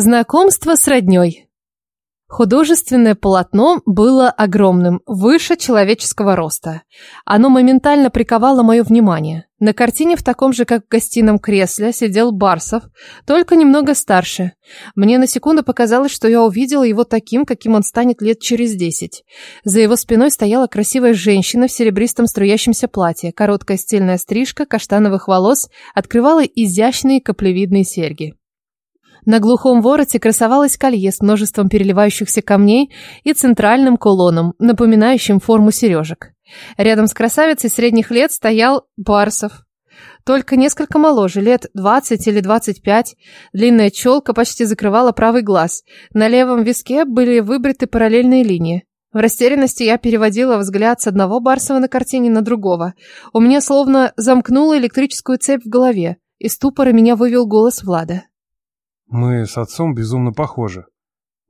Знакомство с роднёй. Художественное полотно было огромным, выше человеческого роста. Оно моментально приковало мое внимание. На картине в таком же, как в гостином кресле, сидел Барсов, только немного старше. Мне на секунду показалось, что я увидела его таким, каким он станет лет через десять. За его спиной стояла красивая женщина в серебристом струящемся платье. Короткая стильная стрижка каштановых волос открывала изящные каплевидные серьги. На глухом вороте красовалось колье с множеством переливающихся камней и центральным кулоном, напоминающим форму сережек. Рядом с красавицей средних лет стоял Барсов. Только несколько моложе, лет 20 или 25. Длинная челка почти закрывала правый глаз. На левом виске были выбриты параллельные линии. В растерянности я переводила взгляд с одного Барсова на картине на другого. У меня словно замкнула электрическую цепь в голове. Из ступора меня вывел голос Влада. Мы с отцом безумно похожи.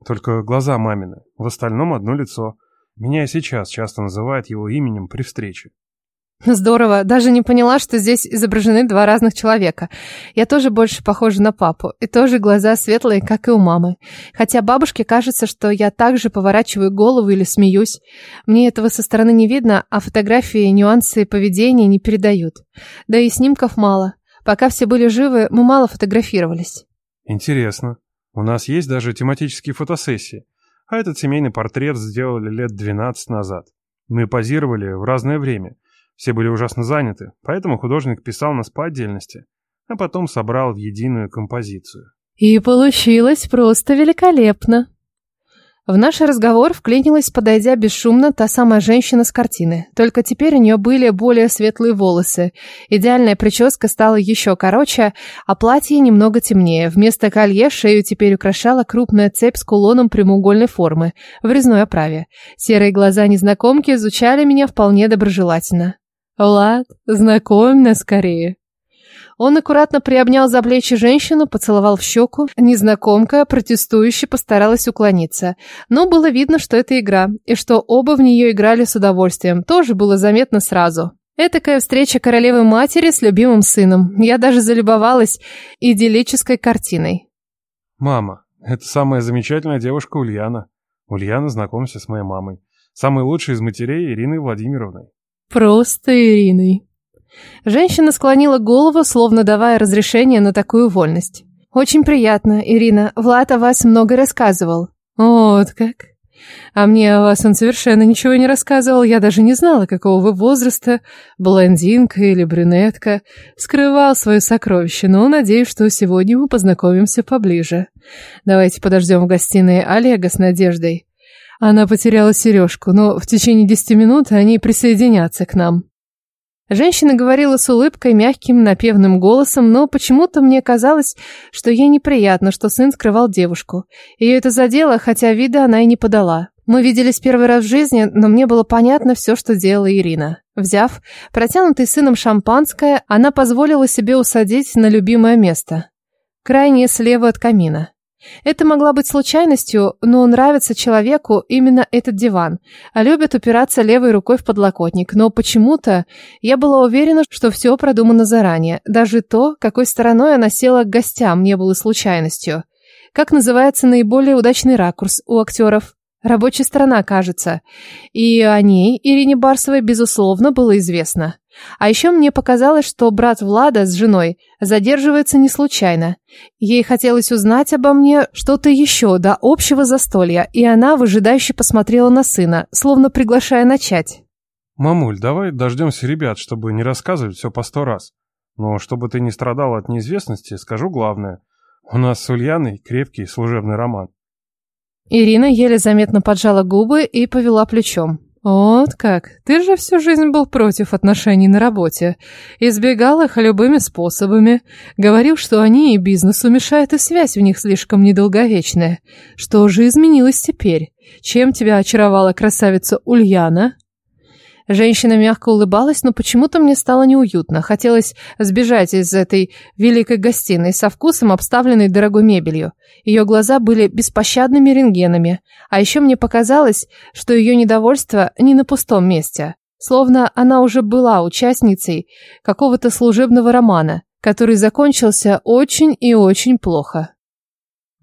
Только глаза мамины. В остальном одно лицо. Меня и сейчас часто называют его именем при встрече. Здорово. Даже не поняла, что здесь изображены два разных человека. Я тоже больше похожа на папу. И тоже глаза светлые, как и у мамы. Хотя бабушке кажется, что я также поворачиваю голову или смеюсь. Мне этого со стороны не видно, а фотографии нюансы поведения не передают. Да и снимков мало. Пока все были живы, мы мало фотографировались. Интересно. У нас есть даже тематические фотосессии. А этот семейный портрет сделали лет 12 назад. Мы позировали в разное время. Все были ужасно заняты, поэтому художник писал нас по отдельности, а потом собрал в единую композицию. И получилось просто великолепно. В наш разговор вклинилась, подойдя бесшумно, та самая женщина с картины. Только теперь у нее были более светлые волосы. Идеальная прическа стала еще короче, а платье немного темнее. Вместо колье шею теперь украшала крупная цепь с кулоном прямоугольной формы в резной оправе. Серые глаза незнакомки изучали меня вполне доброжелательно. «Влад, знакомь нас скорее», он аккуратно приобнял за плечи женщину, поцеловал в щеку. Незнакомка, протестующе, постаралась уклониться. Но было видно, что это игра, и что оба в нее играли с удовольствием. Тоже было заметно сразу. Этакая встреча королевы матери с любимым сыном. Я даже залюбовалась идиллической картиной. «Мама, это самая замечательная девушка Ульяна. Ульяна, знакомься с моей мамой. Самой лучшей из матерей Ириной Владимировной». «Просто Ириной», Женщина склонила голову, словно давая разрешение на такую вольность. «Очень приятно, Ирина. Влад о вас много рассказывал». «Вот как?» А мне о вас он совершенно ничего не рассказывал. Я даже не знала, какого вы возраста, блондинка или брюнетка. Скрывал свое сокровище, но надеюсь, что сегодня мы познакомимся поближе. Давайте подождем в гостиной Олега с Надеждой. Она потеряла сережку, но в течение десяти минут они присоединятся к нам. Женщина говорила с улыбкой, мягким, напевным голосом, но почему-то мне казалось, что ей неприятно, что сын скрывал девушку. Ее это задело, хотя вида она и не подала. Мы виделись первый раз в жизни, но мне было понятно все, что делала Ирина. Взяв протянутый сыном шампанское, она позволила себе усадить на любимое место. Крайнее слева от камина. Это могла быть случайностью, но нравится человеку именно этот диван, а любит упираться левой рукой в подлокотник. Но почему-то я была уверена, что все продумано заранее. Даже то, какой стороной она села к гостям, не было случайностью. Как называется наиболее удачный ракурс у актеров? Рабочая сторона, кажется. И о ней Ирине Барсовой, безусловно, было известно. А еще мне показалось, что брат Влада с женой задерживается не случайно. Ей хотелось узнать обо мне что-то еще до общего застолья, и она выжидающе посмотрела на сына, словно приглашая начать. «Мамуль, давай дождемся ребят, чтобы не рассказывать все по сто раз. Но чтобы ты не страдал от неизвестности, скажу главное. У нас с Ульяной крепкий служебный роман». Ирина еле заметно поджала губы и повела плечом. «Вот как. Ты же всю жизнь был против отношений на работе. Избегал их любыми способами. Говорил, что они и бизнесу мешают, и связь в них слишком недолговечная. Что же изменилось теперь? Чем тебя очаровала красавица Ульяна?» Женщина мягко улыбалась, но почему-то мне стало неуютно. Хотелось сбежать из этой великой гостиной со вкусом, обставленной дорогой мебелью. Ее глаза были беспощадными рентгенами. А еще мне показалось, что ее недовольство не на пустом месте. Словно она уже была участницей какого-то служебного романа, который закончился очень и очень плохо.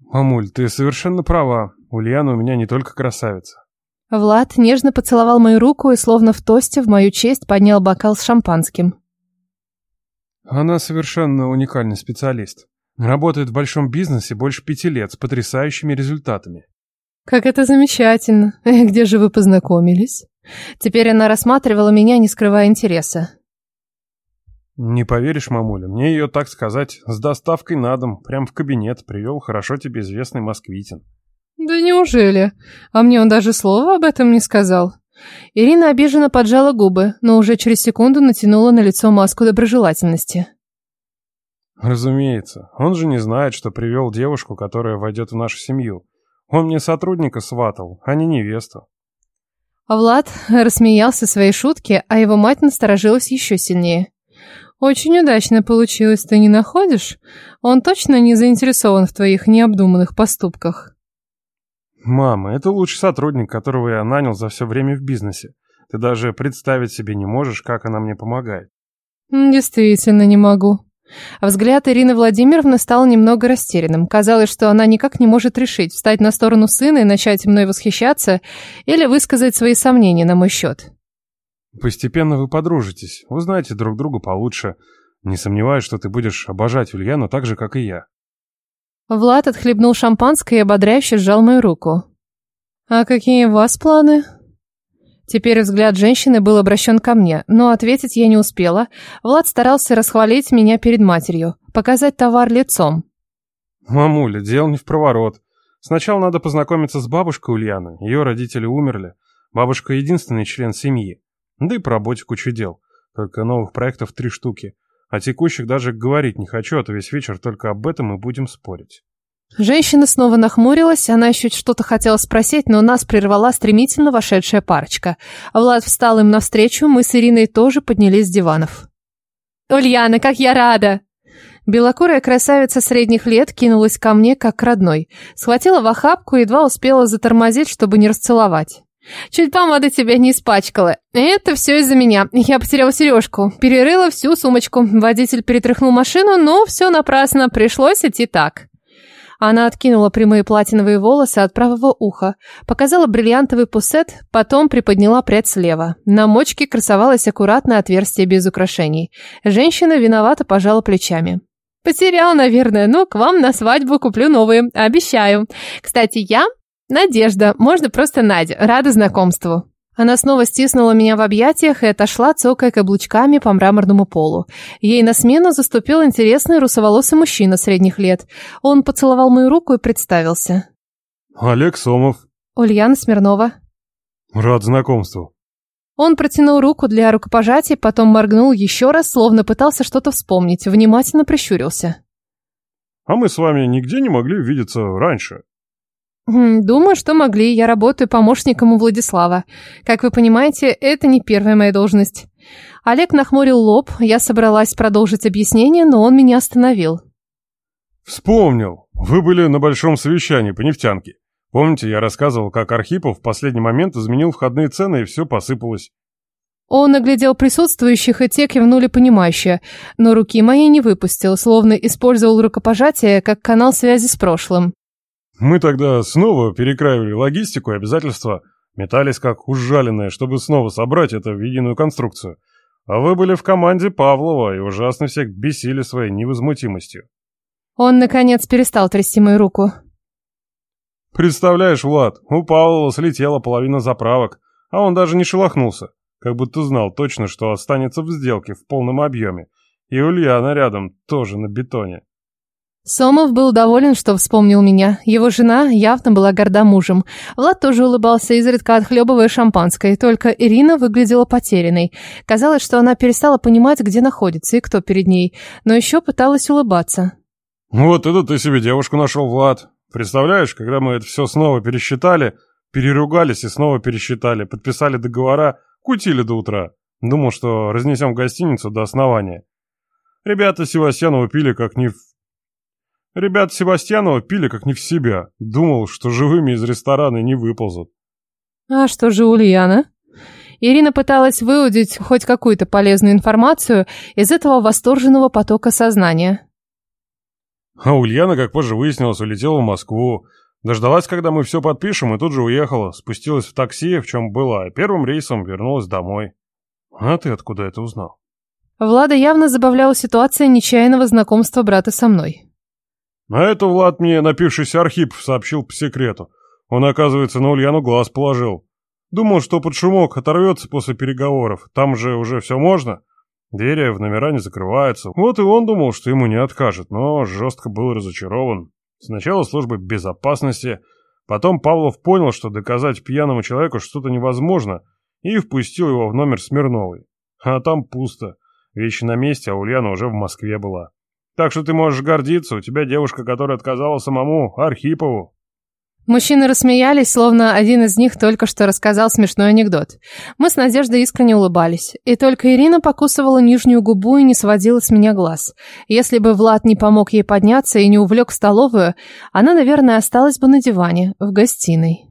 Мамуль, ты совершенно права. Ульяна у меня не только красавица. Влад нежно поцеловал мою руку и словно в тосте в мою честь поднял бокал с шампанским. Она совершенно уникальный специалист. Работает в большом бизнесе больше пяти лет с потрясающими результатами. Как это замечательно. Где же вы познакомились? Теперь она рассматривала меня, не скрывая интереса. Не поверишь, мамуля, мне ее, так сказать, с доставкой на дом, прям в кабинет привел хорошо тебе известный москвитин. Да неужели? А мне он даже слова об этом не сказал. Ирина обиженно поджала губы, но уже через секунду натянула на лицо маску доброжелательности. Разумеется, он же не знает, что привел девушку, которая войдет в нашу семью. Он мне сотрудника сватал, а не невесту. А Влад рассмеялся своей шутке, а его мать насторожилась еще сильнее. «Очень удачно получилось, ты не находишь? Он точно не заинтересован в твоих необдуманных поступках». «Мама, это лучший сотрудник, которого я нанял за все время в бизнесе. Ты даже представить себе не можешь, как она мне помогает». «Действительно не могу». Взгляд Ирины Владимировны стал немного растерянным. Казалось, что она никак не может решить, встать на сторону сына и начать мной восхищаться или высказать свои сомнения на мой счет. «Постепенно вы подружитесь, узнаете друг друга получше. Не сомневаюсь, что ты будешь обожать Ульяну так же, как и я». Влад отхлебнул шампанское и ободряюще сжал мою руку. «А какие у вас планы?» Теперь взгляд женщины был обращен ко мне, но ответить я не успела. Влад старался расхвалить меня перед матерью, показать товар лицом. «Мамуля, дело не в проворот. Сначала надо познакомиться с бабушкой Ульяны. Ее родители умерли. Бабушка единственный член семьи. Да и по работе куча дел. Только новых проектов три штуки. О текущих даже говорить не хочу, а то весь вечер только об этом и будем спорить. Женщина снова нахмурилась, она еще что-то хотела спросить, но нас прервала стремительно вошедшая парочка. Влад встал им навстречу, мы с Ириной тоже поднялись с диванов. «Ульяна, как я рада!» Белокурая красавица средних лет кинулась ко мне, как к родной. Схватила в охапку и едва успела затормозить, чтобы не расцеловать. Чуть помада тебя не испачкала. Это все из-за меня. Я потеряла сережку. Перерыла всю сумочку. Водитель перетряхнул машину, но все напрасно. Пришлось идти так. Она откинула прямые платиновые волосы от правого уха, показала бриллиантовый пусет, потом приподняла прядь слева. На мочке красовалось аккуратное отверстие без украшений. Женщина виновато пожала плечами. Потеряла, наверное, но к вам на свадьбу куплю новые, обещаю. Кстати, я Надежда, можно просто Надя, рада знакомству. Она снова стиснула меня в объятиях и отошла, цокая каблучками по мраморному полу. Ей на смену заступил интересный русоволосый мужчина средних лет. Он поцеловал мою руку и представился. «Олег Сомов». «Ульяна Смирнова». «Рад знакомству». Он протянул руку для рукопожатия, потом моргнул еще раз, словно пытался что-то вспомнить, внимательно прищурился. «А мы с вами нигде не могли видеться раньше?» Думаю, что могли. Я работаю помощником у Владислава. Как вы понимаете, это не первая моя должность. Олег нахмурил лоб. Я собралась продолжить объяснение, но он меня остановил. Вспомнил. Вы были на большом совещании по нефтянке. Помните, я рассказывал, как Архипов в последний момент изменил входные цены и все посыпалось. Он оглядел присутствующих, и те кивнули понимающе, но руки мои не выпустил, словно использовал рукопожатие как канал связи с прошлым. Мы тогда снова перекраивали логистику и обязательства, метались как ужаленные, чтобы снова собрать это в единую конструкцию. А вы были в команде Павлова и ужасно всех бесили своей невозмутимостью. Он, наконец, перестал трясти мою руку. Представляешь, Влад, у Павлова слетела половина заправок, а он даже не шелохнулся, как будто знал точно, что останется в сделке в полном объеме. И Ульяна рядом, тоже на бетоне. Сомов был доволен, что вспомнил меня. Его жена явно была горда мужем. Влад тоже улыбался, изредка отхлебывая шампанское, только Ирина выглядела потерянной. Казалось, что она перестала понимать, где находится и кто перед ней, но еще пыталась улыбаться. «Вот это ты себе девушку нашел, Влад. Представляешь, когда мы это все снова пересчитали, переругались и снова пересчитали, подписали договора, кутили до утра. Думал, что разнесем гостиницу до основания. Ребята Севастьянова пили как не в Ребят Себастьянова пили как не в себя. Думал, что живыми из ресторана не выползут. А что же Ульяна? Ирина пыталась выудить хоть какую-то полезную информацию из этого восторженного потока сознания. А Ульяна, как позже выяснилось, улетела в Москву. Дождалась, когда мы все подпишем, и тут же уехала. Спустилась в такси, в чем была, и первым рейсом вернулась домой. А ты откуда это узнал? Влада явно забавляла ситуация нечаянного знакомства брата со мной. А это Влад мне, напившийся Архип, сообщил по секрету. Он, оказывается, на Ульяну глаз положил. Думал, что под шумок оторвется после переговоров. Там же уже все можно. Двери в номера не закрываются. Вот и он думал, что ему не откажет, но жестко был разочарован. Сначала службы безопасности, потом Павлов понял, что доказать пьяному человеку что-то невозможно, и впустил его в номер Смирновой. А там пусто. Вещи на месте, а Ульяна уже в Москве была. Так что ты можешь гордиться, у тебя девушка, которая отказала самому Архипову. Мужчины рассмеялись, словно один из них только что рассказал смешной анекдот. Мы с Надеждой искренне улыбались. И только Ирина покусывала нижнюю губу и не сводила с меня глаз. Если бы Влад не помог ей подняться и не увлек в столовую, она, наверное, осталась бы на диване, в гостиной.